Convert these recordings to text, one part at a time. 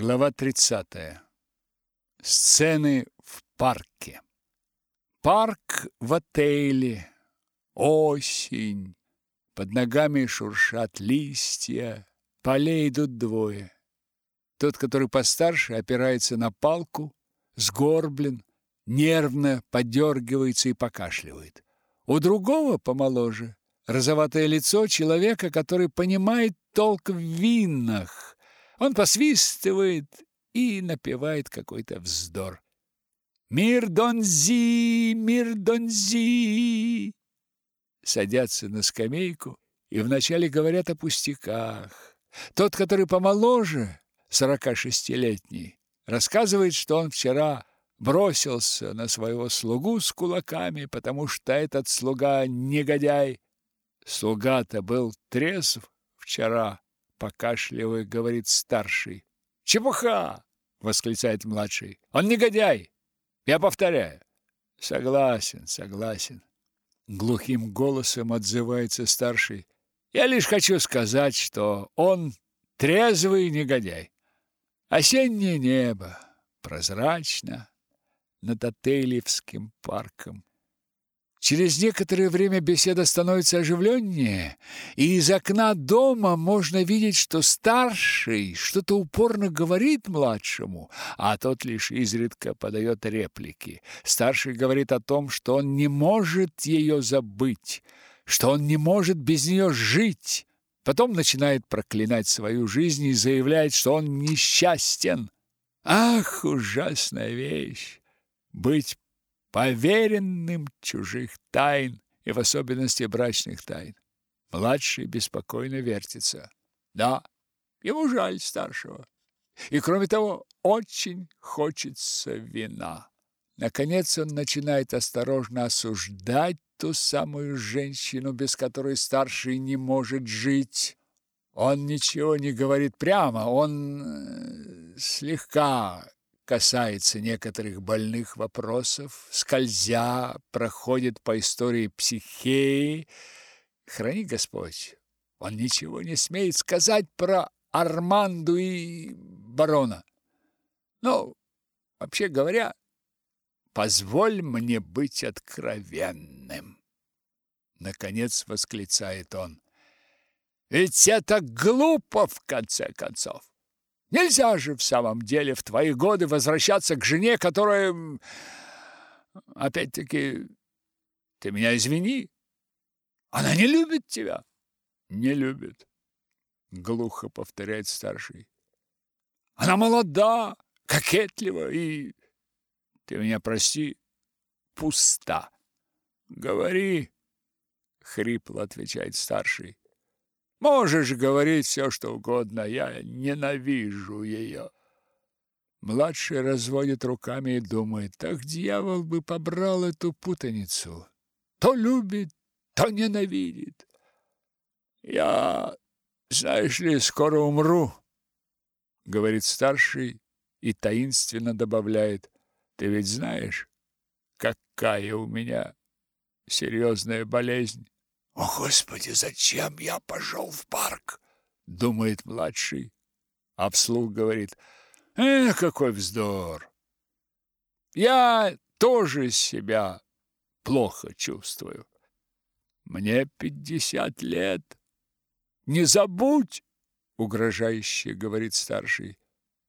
Глава 30. Сцены в парке. Парк в отеле. Осень. Под ногами шуршат листья. Полей идут двое. Тот, который постарше, опирается на палку, сгорблен, нервно подергивается и покашливает. У другого, помоложе, розоватое лицо человека, который понимает толк в винах, он посвистывает и напевает какой-то вздор. «Мир донзи, мир донзи!» Садятся на скамейку и вначале говорят о пустяках. Тот, который помоложе, сорока шестилетний, рассказывает, что он вчера бросился на своего слугу с кулаками, потому что этот слуга негодяй. Слуга-то был трезв вчера, покашливая, говорит старший. Чепуха, восклицает младший. Он негодяй. Я повторяю. Согласен, согласен. Глухим голосом отзывается старший. Я лишь хочу сказать, что он трезвый негодяй. Осеннее небо прозрачно над Отелевским парком. Через некоторое время беседа становится оживленнее, и из окна дома можно видеть, что старший что-то упорно говорит младшему, а тот лишь изредка подает реплики. Старший говорит о том, что он не может ее забыть, что он не может без нее жить. Потом начинает проклинать свою жизнь и заявляет, что он несчастен. Ах, ужасная вещь! Быть поверенным чужих тайн и в особенности брачных тайн. Младший беспокойно вертится. Да, ему жаль старшего. И кроме того, очень хочется вина. Наконец он начинает осторожно осуждать ту самую женщину, без которой старший не может жить. Он ничего не говорит прямо, он э, слегка касается некоторых больных вопросов, скользя, проходит по истории психеи. Храни Господь, он ничего не смеет сказать про Арманду и барона. Ну, вообще говоря, позволь мне быть откровенным. Наконец восклицает он. Ведь это глупо, в конце концов. Нельзя же в самом деле в твои годы возвращаться к жене, которая... Опять-таки, ты меня извини. Она не любит тебя. Не любит. Глухо повторяет старший. Она молода, кокетлива и... Ты меня прости, пуста. Говори, хрипло отвечает старший. Можешь говорить все, что угодно, я ненавижу ее. Младший разводит руками и думает, так дьявол бы побрал эту путаницу. То любит, то ненавидит. Я, знаешь ли, скоро умру, говорит старший и таинственно добавляет, ты ведь знаешь, какая у меня серьезная болезнь. О, Господи, зачем я пошел в парк? Думает младший, а вслух говорит, эх, какой вздор. Я тоже себя плохо чувствую. Мне пятьдесят лет. Не забудь, угрожающе говорит старший.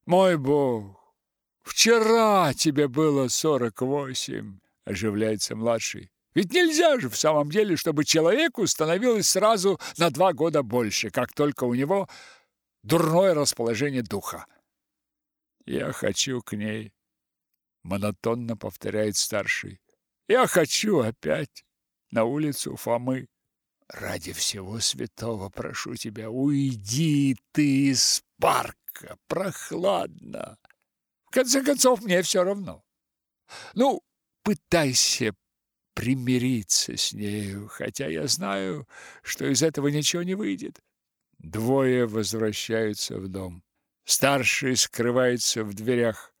Мой Бог, вчера тебе было сорок восемь, оживляется младший. Ведь нельзя же в самом деле, чтобы человеку становилось сразу на два года больше, как только у него дурное расположение духа. Я хочу к ней, монотонно повторяет старший. Я хочу опять на улицу Фомы. Ради всего святого прошу тебя, уйди ты из парка, прохладно. В конце концов, мне все равно. Ну, пытайся примириться с нею, хотя я знаю, что из этого ничего не выйдет. Двое возвращаются в дом. Старший скрывается в дверях.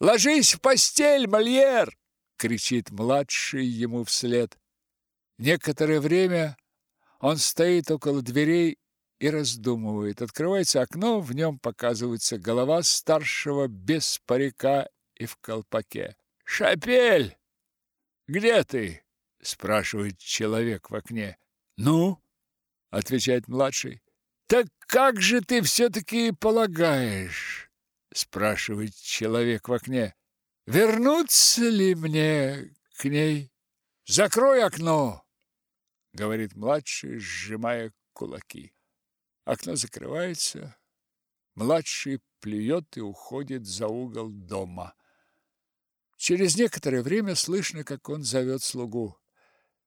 «Ложись в постель, Мольер!» — кричит младший ему вслед. Некоторое время он стоит около дверей и раздумывает. Открывается окно, в нем показывается голова старшего без парика и в колпаке. «Шапель! Где ты?» – спрашивает человек в окне. «Ну?» – отвечает младший. «Так как же ты все-таки полагаешь?» – спрашивает человек в окне. «Вернуться ли мне к ней?» «Закрой окно!» – говорит младший, сжимая кулаки. Окно закрывается. Младший плюет и уходит за угол дома. Через некоторое время слышно, как он зовет слугу.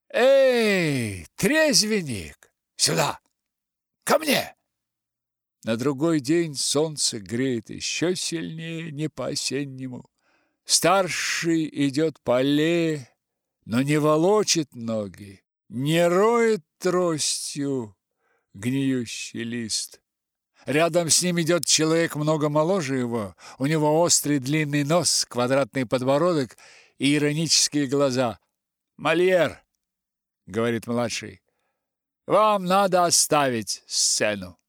«Эй, трезвенник! Сюда! Ко мне!» На другой день солнце греет еще сильнее, не по-осеннему. Старший идет по аллее, но не волочит ноги, не роет тростью гниющий лист. Рядом с ним идет человек много моложе его. У него острый длинный нос, квадратный подбородок и иронические глаза. «Мольер!» — говорит младший. «Вам надо оставить сцену.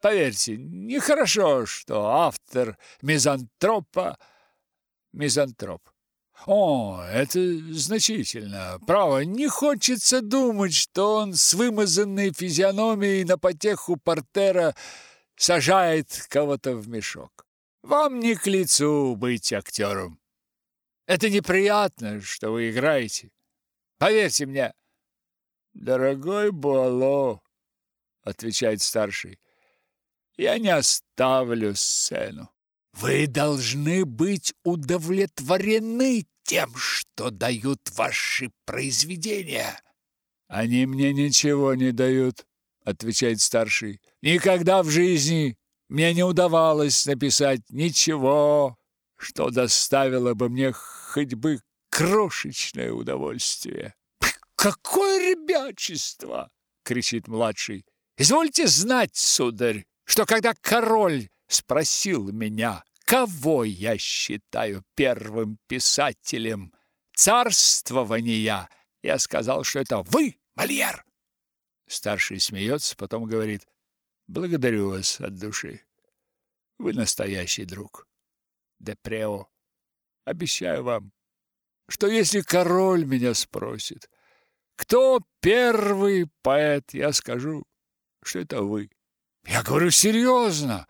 Поверьте, нехорошо, что автор мизантропа — мизантроп. О, это значительно. Право, не хочется думать, что он с вымазанной физиономией на потеху портера сажает кого-то в мешок. Вам не к лицу быть актером. Это неприятно, что вы играете. Поверьте мне. Дорогой Буало, отвечает старший, я не оставлю сцену. Вы должны быть удовлетворены тем, что дают ваши произведения. Они мне ничего не дают, отвечает старший. Никогда в жизни мне не удавалось написать ничего, что доставило бы мне хоть бы крошечное удовольствие. Какое ребячество, кричит младший. Извольте знать, сударь, что когда король спросил меня, кого я считаю первым писателем царствования, я сказал, что это вы, Мольер. Старший смеется, потом говорит, благодарю вас от души. Вы настоящий друг. Депрео, обещаю вам, что если король меня спросит, кто первый поэт, я скажу, что это вы. Я говорю серьезно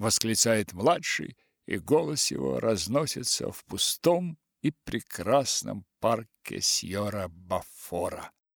восклицает младший, и голос его разносится в пустом и прекрасном парке Сьора Бафора.